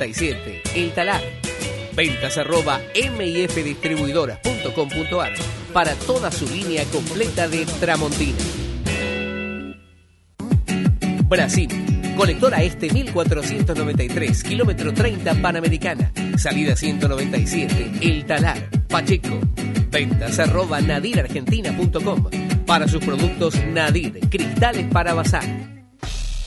El Talar. Ventas arroba mifdistribuidoras.com.ar para toda su línea completa de Tramontina. Brasil. Colectora Este 1493, kilómetro 30 Panamericana. Salida 197, El Talar, Pacheco. Ventas arroba nadirargentina.com para sus productos Nadir, cristales para bazar.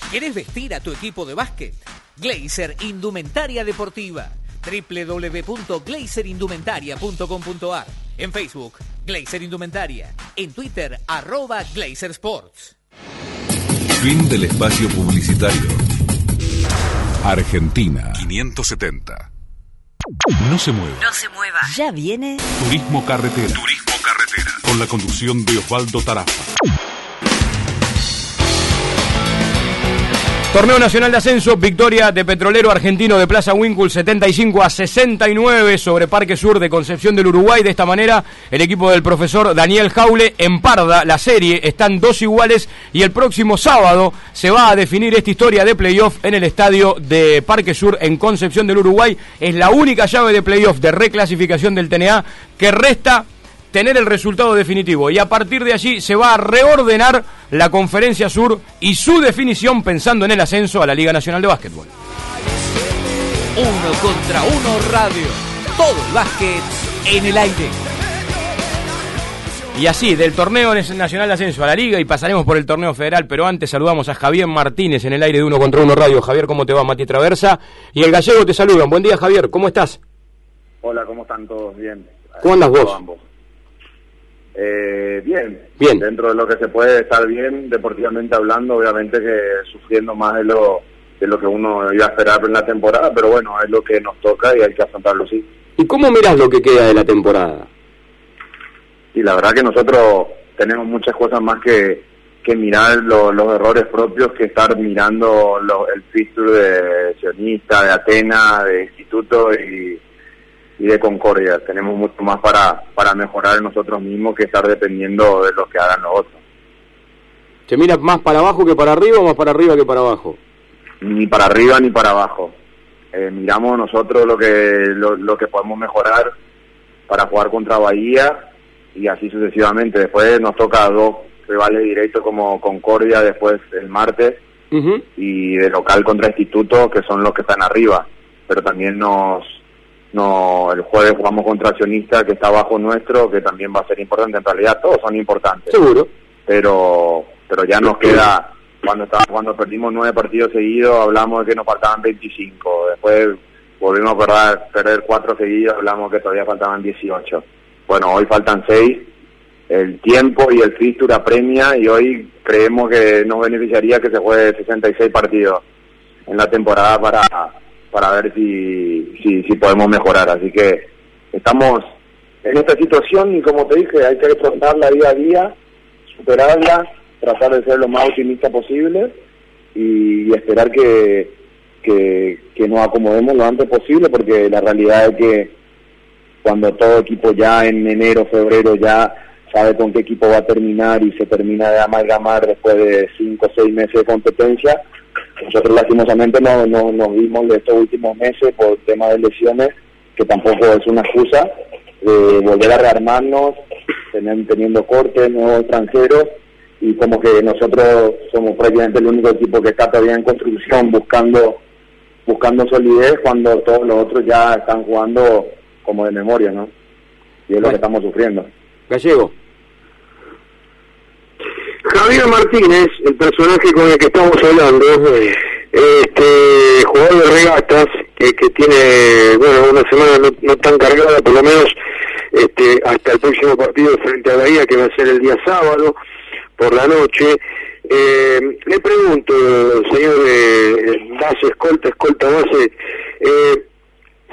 ¿Quieres vestir a tu equipo de básquet? Glazer Indumentaria Deportiva www.glazerindumentaria.com.ar En Facebook, Glazer Indumentaria. En Twitter, arroba Glazer Sports. Fin del espacio publicitario. Argentina 570. No se mueva. No se mueva. Ya viene Turismo Carretera. Turismo Carretera. Con la conducción de Osvaldo Tarafa. Torneo Nacional de Ascenso, victoria de Petrolero Argentino de Plaza Winkle 75 a 69 sobre Parque Sur de Concepción del Uruguay. De esta manera, el equipo del profesor Daniel Jaule emparda la serie, están dos iguales y el próximo sábado se va a definir esta historia de playoff en el estadio de Parque Sur en Concepción del Uruguay. Es la única llave de playoff de reclasificación del TNA que resta tener el resultado definitivo y a partir de allí se va a reordenar la Conferencia Sur y su definición pensando en el ascenso a la Liga Nacional de Básquetbol. Uno contra uno radio. Todo el básquet en el aire. Y así, del torneo nacional de ascenso a la liga y pasaremos por el torneo federal, pero antes saludamos a Javier Martínez en el aire de Uno contra Uno Radio. Javier, ¿cómo te va? Mati Traversa. Y el gallego te saludan. Buen día, Javier. ¿Cómo estás? Hola, ¿cómo están todos? Bien. ¿Cómo andas vos? Eh, bien. bien. Dentro de lo que se puede estar bien, deportivamente hablando, obviamente que sufriendo más de lo, de lo que uno iba a esperar en la temporada, pero bueno, es lo que nos toca y hay que afrontarlo sí. ¿Y cómo miras lo que queda de la temporada? Y la verdad que nosotros tenemos muchas cosas más que, que mirar los errores propios que estar mirando el fixture de sionista, de Atenas, de instituto y y de concordia. Tenemos mucho más para, para mejorar nosotros mismos que estar dependiendo de lo que hagan los otros. ¿Se mira más para abajo que para arriba o más para arriba que para abajo? Ni para arriba ni para abajo. Eh, miramos nosotros lo que, lo, que podemos mejorar para jugar contra Bahía y así sucesivamente. Después nos toca dos rivales directos como Concordia después el martes y de local contra Instituto que son los que están arriba. Pero también nos, no el jueves jugamos contra Accionista que está abajo nuestro que también va a ser importante. En realidad todos son importantes. Seguro. Pero pero ya nos queda cuando estaba cuando perdimos nueve partidos seguidos hablamos de que nos faltaban 25 después volvimos a perder, perder cuatro seguidos hablamos que todavía faltaban 18 bueno hoy faltan seis. El tiempo y el fixture apremia y hoy creemos que nos beneficiaría que se juegue 66 partidos en la temporada para para ver si, si, si podemos mejorar. Así que estamos en esta situación y como te dije, hay que afrontarla día a día, superarla, tratar de ser lo más optimista posible y, esperar que, que, que, nos acomodemos lo antes posible porque la realidad es que cuando todo equipo ya en enero, febrero ya sabe con qué equipo va a terminar y se termina de amalgamar después de cinco o seis meses de competencia, nosotros lastimosamente no, no, nos vimos de estos últimos meses por tema de lesiones, que tampoco es una excusa, de volver a rearmarnos, teniendo cortes, nuevos extranjeros, y como que nosotros somos prácticamente el único equipo que está todavía en construcción buscando buscando solidez cuando todos los otros ya están jugando como de memoria, ¿no? Y es lo que estamos sufriendo. Gallego. Javier Martínez, el personaje con el que estamos hablando, este jugador de regatas, que, que tiene, bueno, una semana no, tan cargada, por lo menos este, hasta el próximo partido frente a Bahía, que va a ser el día sábado, por la noche. Eh, le pregunto, señor eh, base, escolta, escolta base, eh,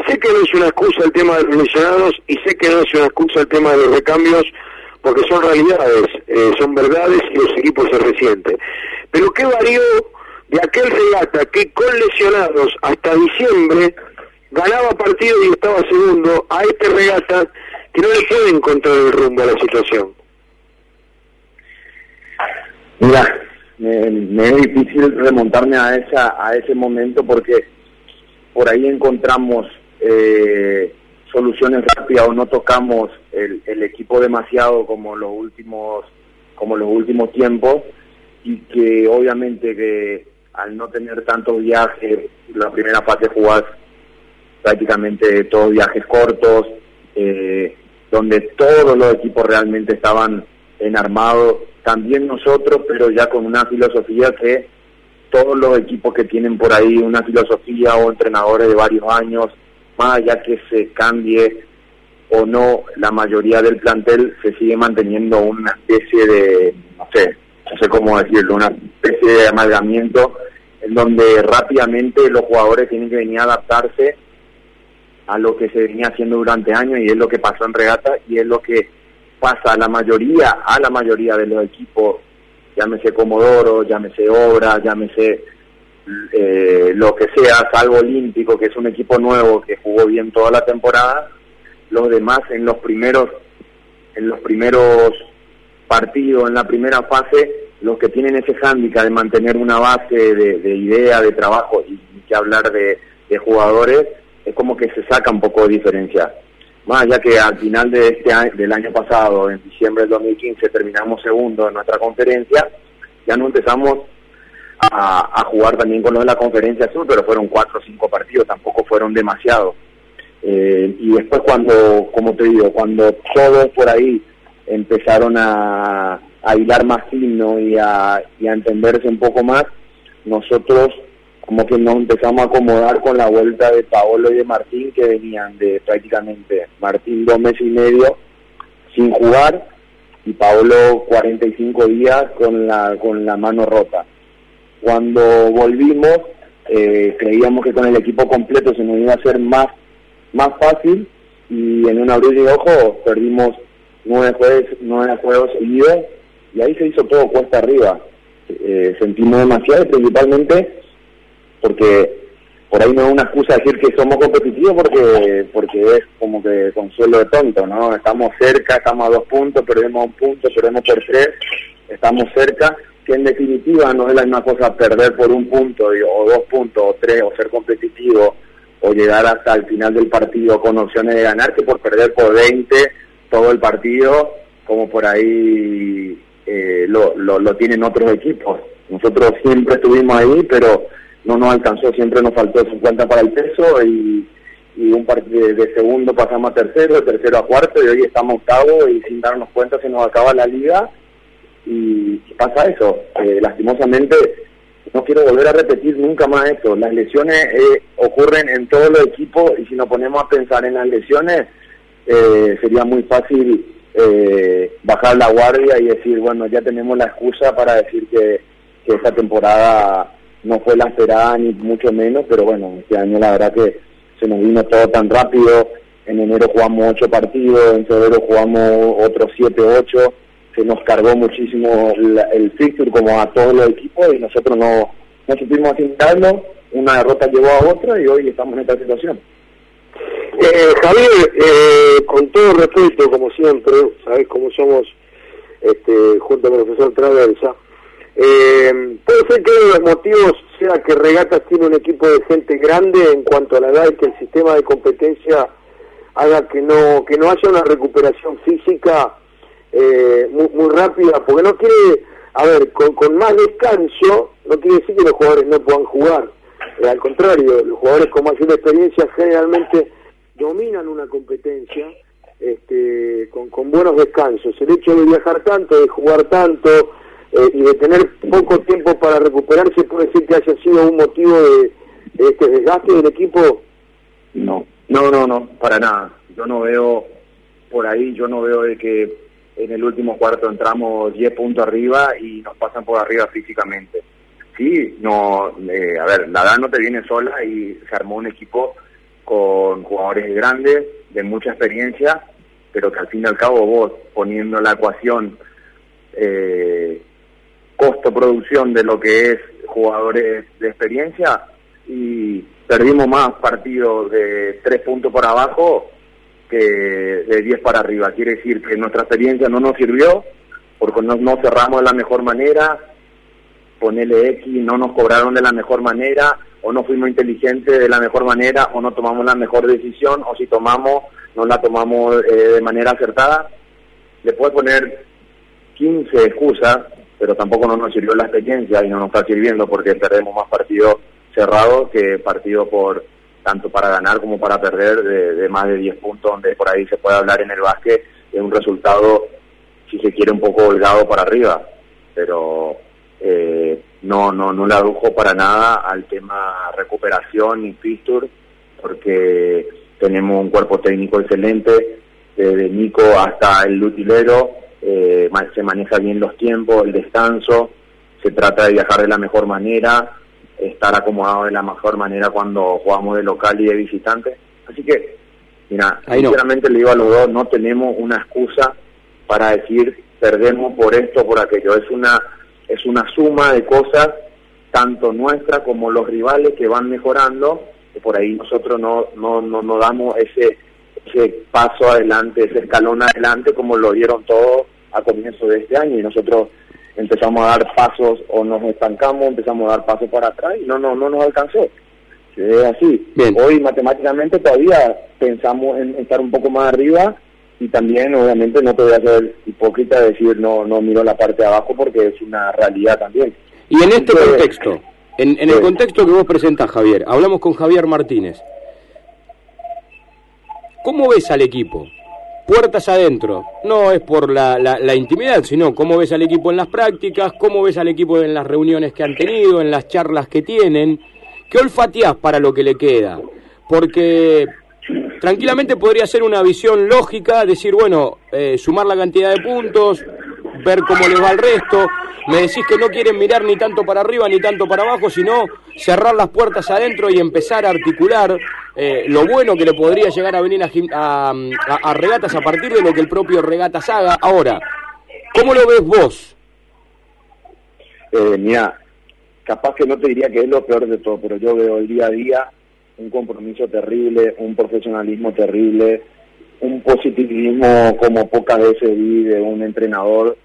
sé que no es una excusa el tema de los lesionados y sé que no es una excusa el tema de los recambios, porque son realidades, eh, son verdades y los equipos se resienten. Pero ¿qué varió de aquel regata que con lesionados hasta diciembre ganaba partido y estaba segundo a este regata que no le puede encontrar el rumbo a la situación? Mira, me, es difícil remontarme a esa a ese momento porque por ahí encontramos eh, soluciones rápidas o no tocamos el, el equipo demasiado como los últimos como los últimos tiempos y que obviamente que al no tener tantos viajes, la primera fase jugás prácticamente todos viajes cortos, eh, donde todos los equipos realmente estaban enarmados, también nosotros, pero ya con una filosofía que todos los equipos que tienen por ahí una filosofía o entrenadores de varios años, más allá que se cambie o no, la mayoría del plantel se sigue manteniendo una especie de, no sé, no sé cómo decirlo, una especie de amalgamiento en donde rápidamente los jugadores tienen que venir a adaptarse a lo que se venía haciendo durante años y es lo que pasó en regata y es lo que pasa a la mayoría, a la mayoría de los equipos, llámese Comodoro, llámese Obra, llámese eh, lo que sea, salvo Olímpico, que es un equipo nuevo que jugó bien toda la temporada, los demás en los primeros, en los primeros partidos, en la primera fase, los que tienen ese hándicap de mantener una base de, idea, de trabajo y, que hablar de, jugadores, es como que se saca un poco de diferencia. Más allá que al final de este del año pasado, en diciembre del 2015, terminamos segundo en nuestra conferencia, ya no empezamos a, jugar también con los de la conferencia sur, pero fueron cuatro o cinco partidos, tampoco fueron demasiados. Eh, y después cuando, como te digo, cuando todos por ahí empezaron a, a hilar más fino y a, entenderse un poco más, nosotros como que nos empezamos a acomodar con la vuelta de Paolo y de Martín que venían de prácticamente Martín dos meses y medio sin jugar y Paolo 45 días con la con la mano rota. Cuando volvimos eh, creíamos que con el equipo completo se nos iba a hacer más más fácil y en un abrir de ojo perdimos nueve juegos, nueve juegos seguidos y ahí se hizo todo cuesta arriba. Eh, sentimos demasiado, principalmente porque por ahí no es una excusa decir que somos competitivos porque porque es como que consuelo de tonto, ¿no? Estamos cerca, estamos a dos puntos, perdemos un punto, perdemos por tres, estamos cerca, que en definitiva no es la misma cosa perder por un punto o dos puntos o tres o ser competitivo o llegar hasta el final del partido con opciones de ganar que por perder por 20 todo el partido como por ahí eh, lo, lo, lo, tienen otros equipos. Nosotros siempre estuvimos ahí, pero no nos alcanzó, siempre nos faltó 50 para el peso y, y un partido de, segundo pasamos a tercero, de tercero a cuarto y hoy estamos octavo y sin darnos cuenta se nos acaba la liga y, pasa eso. Eh, lastimosamente no quiero volver a repetir nunca más eso. Las lesiones eh, ocurren en todos los equipos y si nos ponemos a pensar en las lesiones eh, sería muy fácil eh, bajar la guardia y decir, bueno, ya tenemos la excusa para decir que, que esta temporada no fue la esperada ni mucho menos, pero bueno, este año la verdad que se nos vino todo tan rápido, en enero jugamos ocho partidos, en febrero jugamos otros siete, ocho, se nos cargó muchísimo el fixture como a todos los equipos y nosotros no, no supimos asimilarlo, una derrota llevó a otra y hoy estamos en esta situación. Eh, Javier, eh, con todo respeto, como siempre, sabes cómo somos este, junto al profesor Traversa, eh, puede ser que uno de los motivos sea que Regatas tiene un equipo de gente grande en cuanto a la edad y que el sistema de competencia haga que no que no haya una recuperación física eh, muy, muy rápida, porque no quiere, a ver, con, con más descanso, no quiere decir que los jugadores no puedan jugar, eh, al contrario, los jugadores con mayor experiencia generalmente dominan una competencia este, con, con buenos descansos. El hecho de viajar tanto, de jugar tanto eh, y de tener poco tiempo para recuperarse puede ser que haya sido un motivo de, este desgaste del equipo. No, no, no, no, para nada. Yo no veo por ahí, yo no veo de que en el último cuarto entramos 10 puntos arriba y nos pasan por arriba físicamente. Sí, no, eh, a ver, la edad no te viene sola y se armó un equipo con jugadores grandes, de mucha experiencia, pero que al fin y al cabo vos poniendo la ecuación eh, costo-producción de lo que es jugadores de experiencia y perdimos más partidos de tres puntos por abajo que de diez para arriba. Quiere decir que nuestra experiencia no nos sirvió porque no, cerramos de la mejor manera, ponele X, no nos cobraron de la mejor manera, o no fuimos inteligentes de la mejor manera, o no tomamos la mejor decisión, o si tomamos, no la tomamos eh, de manera acertada. Le puede poner 15 excusas, pero tampoco no nos sirvió la experiencia y no nos está sirviendo porque perdemos más partidos cerrados que partidos por tanto para ganar como para perder de, más de 10 puntos, donde por ahí se puede hablar en el básquet de un resultado, si se quiere, un poco holgado para arriba, pero eh, no, no, no le adujo para nada al tema recuperación y fixture, porque tenemos un cuerpo técnico excelente, desde Nico hasta el lutilero, eh, se maneja bien los tiempos, el descanso, se trata de viajar de la mejor manera, estar acomodado de la mejor manera cuando jugamos de local y de visitante. Así que, mira, sinceramente le digo a los dos, no tenemos una excusa para decir perdemos por esto, por aquello. Es una, es una suma de cosas, tanto nuestra como los rivales que van mejorando, que por ahí nosotros no, no, no, no damos ese ese paso adelante, ese escalón adelante, como lo dieron todos a comienzo de este año y nosotros empezamos a dar pasos o nos estancamos, empezamos a dar pasos para atrás y no, no, no nos alcanzó. Es así. Hoy matemáticamente todavía pensamos en estar un poco más arriba y también obviamente no te voy a ser hipócrita decir no, no miro la parte de abajo porque es una realidad también. Y en este contexto, en, en el contexto que vos presentás, Javier, hablamos con Javier Martínez. ¿Cómo ves al equipo? Puertas adentro. No es por la, la, intimidad, sino cómo ves al equipo en las prácticas, cómo ves al equipo en las reuniones que han tenido, en las charlas que tienen. ¿Qué olfateás para lo que le queda? Porque tranquilamente podría ser una visión lógica, decir, bueno, eh, sumar la cantidad de puntos, ver cómo les va el resto. Me decís que no quieren mirar ni tanto para arriba ni tanto para abajo, sino cerrar las puertas adentro y empezar a articular eh, lo bueno que le podría llegar a venir a, a, Regatas a partir de lo que el propio Regatas haga. Ahora, ¿cómo lo ves vos? Eh, mira, capaz que no te diría que es lo peor de todo, pero yo veo el día a día un compromiso terrible, un profesionalismo terrible, un positivismo como pocas veces vi de un entrenador,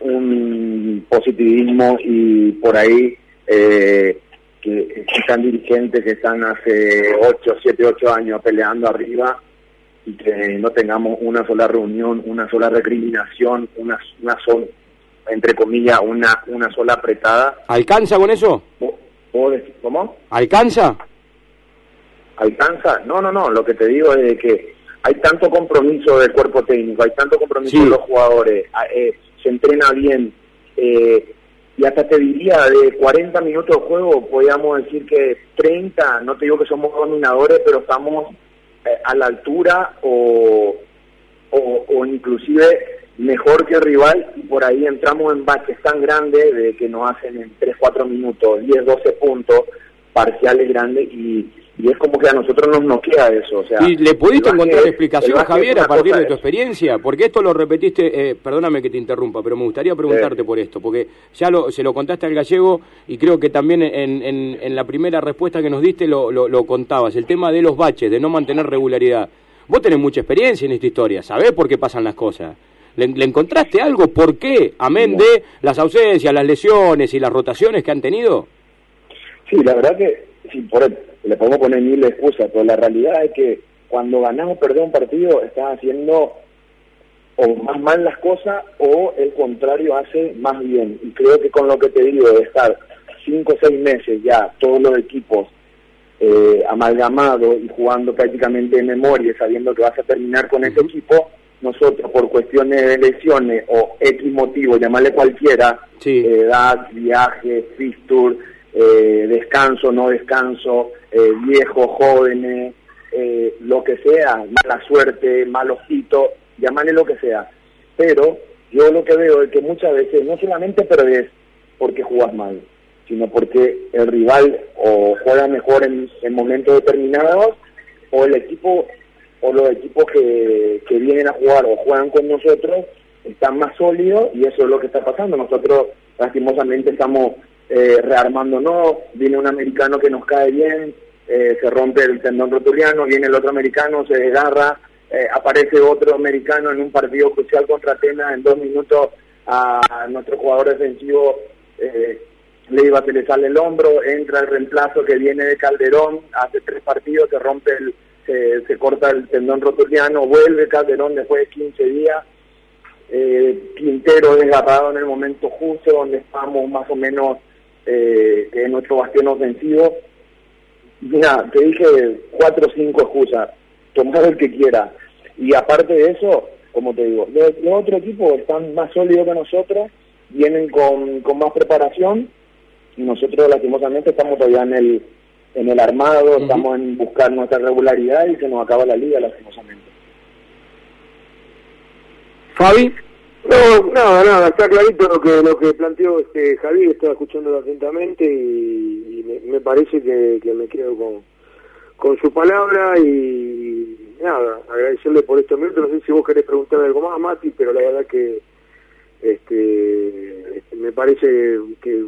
un positivismo y por ahí eh, que están dirigentes que están hace 8, 7, 8 años peleando arriba y que no tengamos una sola reunión, una sola recriminación, una, una sola, entre comillas, una, una sola apretada. ¿Alcanza con eso? ¿Cómo? ¿Alcanza? ¿Alcanza? No, no, no, lo que te digo es que hay tanto compromiso del cuerpo técnico, hay tanto compromiso de los jugadores, eh, se entrena bien, eh, y hasta te diría, de 40 minutos de juego, podríamos decir que 30, no te digo que somos dominadores, pero estamos eh, a la altura o, o, inclusive mejor que el rival, y por ahí entramos en baches tan grandes de que nos hacen en 3, 4 minutos, 10, 12 puntos, parciales grandes, y y es como que a nosotros nos noquea eso. O sea, ¿Y le pudiste encontrar explicación, Javier, a partir de tu experiencia? Porque esto lo repetiste, eh, perdóname que te interrumpa, pero me gustaría preguntarte por esto, porque ya lo, se lo contaste al gallego y creo que también en, en, la primera respuesta que nos diste lo, lo, contabas, el tema de los baches, de no mantener regularidad. Vos tenés mucha experiencia en esta historia, sabés por qué pasan las cosas. ¿Le, encontraste algo? ¿Por qué? Amén de las ausencias, las lesiones y las rotaciones que han tenido. Sí, la verdad que sí, por el, le podemos poner mil excusas, pero la realidad es que cuando ganamos o perdemos un partido, estás haciendo o más mal las cosas o el contrario hace más bien. Y creo que con lo que te digo de estar cinco o seis meses ya todos los equipos eh, amalgamados y jugando prácticamente de memoria, sabiendo que vas a terminar con ese equipo, nosotros por cuestiones de lesiones o X motivo, llamarle cualquiera, edad, viaje, fixture, eh, descanso, no descanso, eh, viejos, jóvenes, eh, lo que sea, mala suerte, mal ojito, llámale lo que sea. Pero yo lo que veo es que muchas veces no solamente perdés porque jugás mal, sino porque el rival o juega mejor en, momentos determinados o el equipo o los equipos que vienen a jugar o juegan con nosotros están más sólidos y eso es lo que está pasando. Nosotros lastimosamente estamos eh, rearmándonos, viene un americano que nos cae bien, eh, se rompe el tendón rotuliano, viene el otro americano, se desgarra, eh, aparece otro americano en un partido crucial contra Atenas, en dos minutos a nuestro jugador defensivo eh, Leiva se le sale el hombro, entra el reemplazo que viene de Calderón, hace tres partidos, se rompe el, se, corta el tendón rotuliano, vuelve Calderón después de 15 días, Quintero desgarrado en el momento justo, donde estamos más o menos, eh, que es nuestro bastión ofensivo. Mira, te dije cuatro o cinco excusas, tomar el que quiera. Y aparte de eso, como te digo, los, otros equipos están más sólidos que nosotros, vienen con, con más preparación y nosotros lastimosamente estamos todavía en el en el armado, estamos en buscar nuestra regularidad y se nos acaba la liga lastimosamente. Fabi. No, nada, nada, está clarito lo que lo que planteó este Javier, estaba escuchándolo atentamente y, me, parece que, me quedo con, con su palabra y nada, agradecerle por estos minutos, no sé si vos querés preguntar algo más, Mati, pero la verdad que este, este me parece que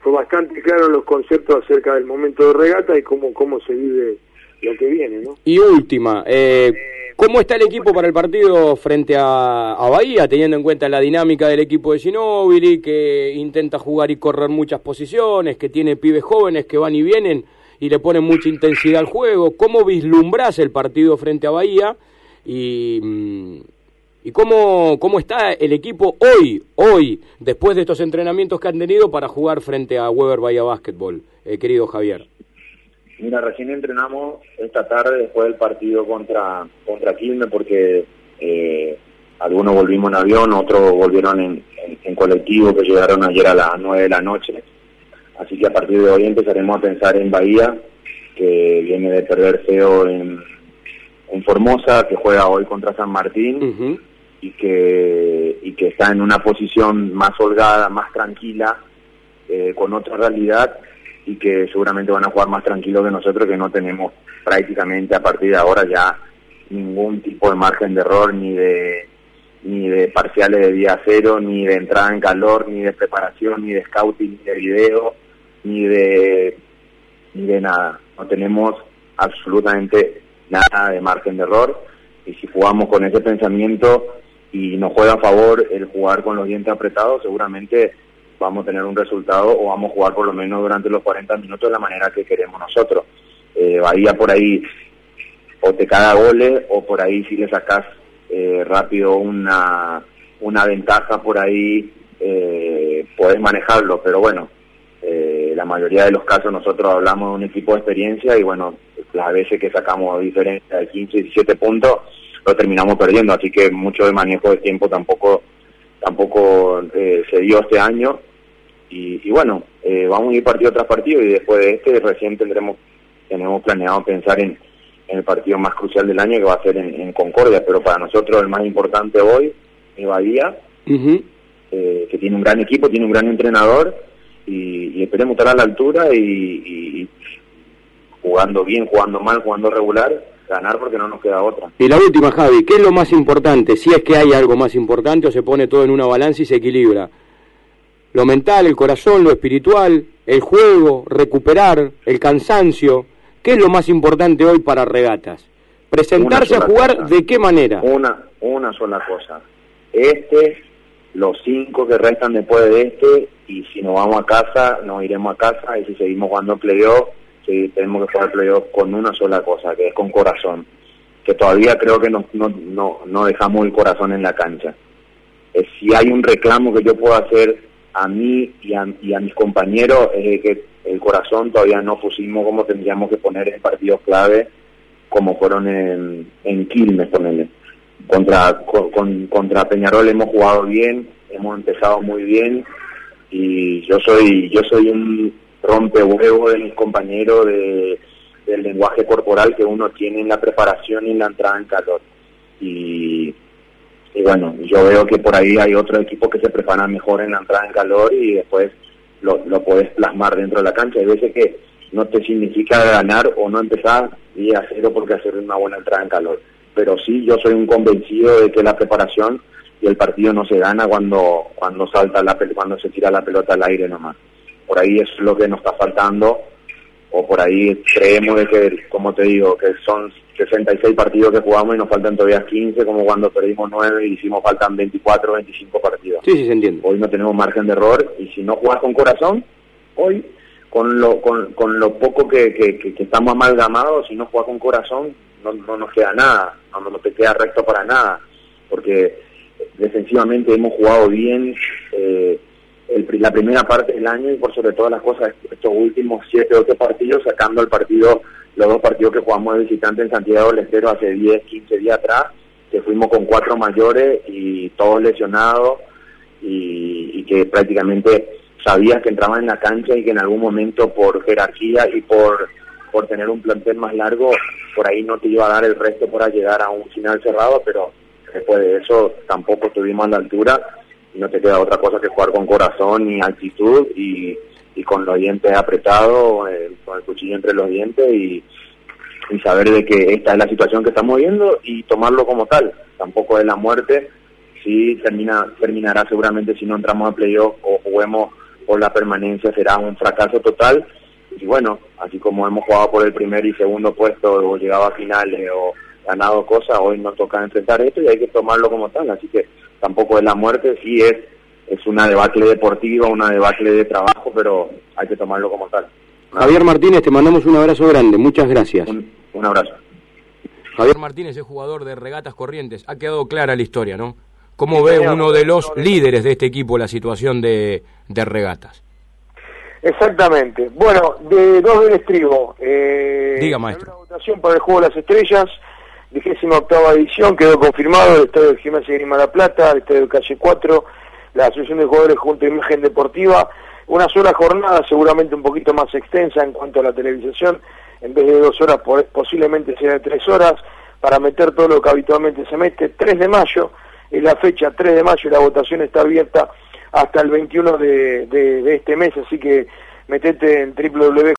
fue bastante claro los conceptos acerca del momento de regata y cómo, cómo se vive lo que viene, ¿no? Y última, eh, ¿cómo está el equipo para el partido frente a, Bahía, teniendo en cuenta la dinámica del equipo de Ginóbili, que intenta jugar y correr muchas posiciones, que tiene pibes jóvenes que van y vienen y le ponen mucha intensidad al juego? ¿Cómo vislumbras el partido frente a Bahía? Y, mm, ¿Y cómo, cómo está el equipo hoy, hoy, después de estos entrenamientos que han tenido para jugar frente a Weber Bahía Basketball, eh, querido Javier? Mira, recién entrenamos esta tarde después del partido contra, contra Quilmes porque eh, algunos volvimos en avión, otros volvieron en, en, colectivo que llegaron ayer a las 9 de la noche. Así que a partir de hoy empezaremos a pensar en Bahía, que viene de perder feo en, en Formosa, que juega hoy contra San Martín y que, y que está en una posición más holgada, más tranquila, eh, con otra realidad y que seguramente van a jugar más tranquilo que nosotros que no tenemos prácticamente a partir de ahora ya ningún tipo de margen de error ni de ni de parciales de día cero, ni de entrada en calor, ni de preparación, ni de scouting, ni de video, ni de ni de nada. No tenemos absolutamente nada de margen de error y si jugamos con ese pensamiento y nos juega a favor el jugar con los dientes apretados, seguramente vamos a tener un resultado o vamos a jugar por lo menos durante los 40 minutos de la manera que queremos nosotros. Eh, Bahía por ahí o te caga goles o por ahí si le sacas eh, rápido una, una ventaja por ahí eh, podés manejarlo, pero bueno, eh, la mayoría de los casos nosotros hablamos de un equipo de experiencia y bueno, las veces que sacamos diferencia de 15, 17 puntos, lo terminamos perdiendo, así que mucho de manejo de tiempo tampoco tampoco eh, se dio este año. Y, bueno, eh, vamos a ir partido tras partido y después de este recién tendremos tenemos planeado pensar en, el partido más crucial del año que va a ser en, Concordia, pero para nosotros el más importante hoy es Bahía, eh, que tiene un gran equipo, tiene un gran entrenador y, esperemos estar a la altura y jugando bien, jugando mal, jugando regular ganar porque no nos queda otra. Y la última, Javi, ¿qué es lo más importante? Si es que hay algo más importante o se pone todo en una balanza y se equilibra. Lo mental, el corazón, lo espiritual, el juego, recuperar, el cansancio. ¿Qué es lo más importante hoy para regatas? Presentarse a jugar de qué manera? Una, una sola cosa. Este, los cinco que restan después de este, y si nos vamos a casa, nos iremos a casa, y si seguimos jugando playoff, sí, tenemos que jugar playoff con una sola cosa, que es con corazón, que todavía creo que no, no, no, no dejamos el corazón en la cancha. Si hay un reclamo que yo puedo hacer a mí y a, y a mis compañeros es que el corazón todavía no pusimos como tendríamos que poner en partidos clave como fueron en, en Quilmes, ponele. Contra, con, contra Peñarol hemos jugado bien, hemos empezado muy bien y yo soy yo soy un rompe huevo de mis compañeros de, del lenguaje corporal que uno tiene en la preparación y en la entrada en calor. Y, bueno, yo veo que por ahí hay otro equipo que se prepara mejor en la entrada en calor y después lo, lo puedes plasmar dentro de la cancha. Hay veces que no te significa ganar o no empezar y a cero porque hacer una buena entrada en calor. Pero sí, yo soy un convencido de que la preparación y el partido no se gana cuando cuando salta la cuando se tira la pelota al aire nomás por ahí es lo que nos está faltando, o por ahí creemos de que, como te digo, que son 66 partidos que jugamos y nos faltan todavía 15, como cuando perdimos 9 y hicimos faltan 24, 25 partidos. Sí, sí, se entiende. Hoy no tenemos margen de error y si no juegas con corazón, hoy con lo, con, con lo poco que, que, estamos amalgamados, si no juega con corazón, no, no nos queda nada, no, no te queda recto para nada, porque defensivamente hemos jugado bien eh, la primera parte del año y por sobre todas las cosas estos últimos siete, ocho partidos, sacando el partido, los dos partidos que jugamos de visitante en Santiago del Estero hace 10, 15 días atrás, que fuimos con cuatro mayores y todos lesionados y, que prácticamente sabías que entraba en la cancha y que en algún momento por jerarquía y por, por tener un plantel más largo, por ahí no te iba a dar el resto para llegar a un final cerrado, pero después de eso tampoco estuvimos a la altura no te queda otra cosa que jugar con corazón y actitud y, con los dientes apretados, eh, con el cuchillo entre los dientes y, y saber de que esta es la situación que estamos viendo y tomarlo como tal. Tampoco es la muerte, sí termina, terminará seguramente si no entramos a playoff o juguemos por la permanencia será un fracaso total. Y bueno, así como hemos jugado por el primer y segundo puesto o llegado a finales o ganado cosas, hoy nos toca enfrentar esto y hay que tomarlo como tal. Así que tampoco es la muerte, sí es, es una debacle deportiva, una debacle de trabajo, pero hay que tomarlo como tal. Javier Martínez, te mandamos un abrazo grande, muchas gracias. un abrazo. Javier Martínez es jugador de Regatas Corrientes. Ha quedado clara la historia, ¿no? ¿Cómo ve uno de los líderes de este equipo la situación de, regatas? Exactamente. Bueno, de dos del estribo. Eh, Diga, maestro. Una votación para el Juego de las Estrellas, vigésima octava edición, quedó confirmado el Estadio de Gimnasia de Grima La Plata, el Estadio de Calle 4, la Asociación de Jugadores junto a Imagen Deportiva. Una sola jornada, seguramente un poquito más extensa en cuanto a la televisación, en vez de dos horas, posiblemente sea de tres horas, para meter todo lo que habitualmente se mete. 3 de mayo, es la fecha 3 de mayo y la votación está abierta hasta el 21 de, de, de este mes, así que metete en www